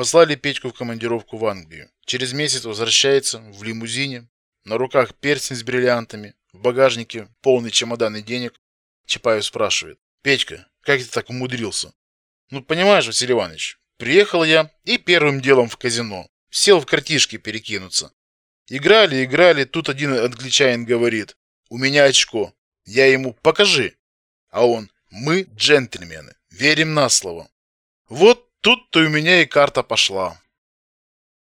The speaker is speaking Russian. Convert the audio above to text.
Послали Петьку в командировку в Англию. Через месяц возвращается в лимузине, на руках перстень с бриллиантами, в багажнике полный чемодан и денег. Чапаев спрашивает: "Петька, как ты так умудрился?" "Ну, понимаешь, Василий Иванович, приехал я и первым делом в казино. Сел в картишки перекинуться. Играли, играли, тут один англичанин говорит: "У меня очко". Я ему: "Покажи". А он: "Мы джентльмены, верим на слово". Вот тут-то у меня и карта пошла.